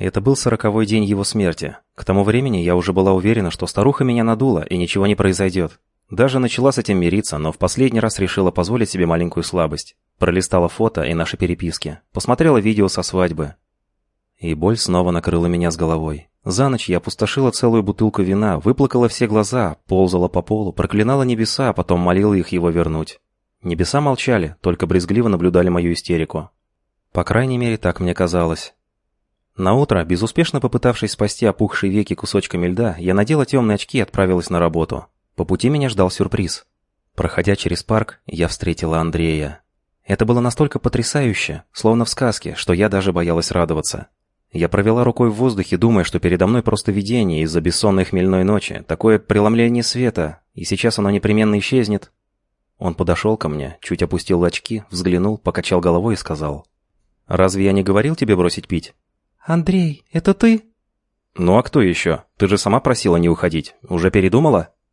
Это был сороковой день его смерти. К тому времени я уже была уверена, что старуха меня надула, и ничего не произойдет. Даже начала с этим мириться, но в последний раз решила позволить себе маленькую слабость. Пролистала фото и наши переписки. Посмотрела видео со свадьбы. И боль снова накрыла меня с головой. За ночь я опустошила целую бутылку вина, выплакала все глаза, ползала по полу, проклинала небеса, а потом молила их его вернуть. Небеса молчали, только брезгливо наблюдали мою истерику. По крайней мере, так мне казалось. На утро, безуспешно попытавшись спасти опухшие веки кусочками льда, я надела темные очки и отправилась на работу. По пути меня ждал сюрприз. Проходя через парк, я встретила Андрея. Это было настолько потрясающе, словно в сказке, что я даже боялась радоваться. Я провела рукой в воздухе, думая, что передо мной просто видение из-за бессонной хмельной ночи, такое преломление света, и сейчас оно непременно исчезнет. Он подошел ко мне, чуть опустил очки, взглянул, покачал головой и сказал. «Разве я не говорил тебе бросить пить?» «Андрей, это ты?» «Ну а кто еще? Ты же сама просила не уходить. Уже передумала?»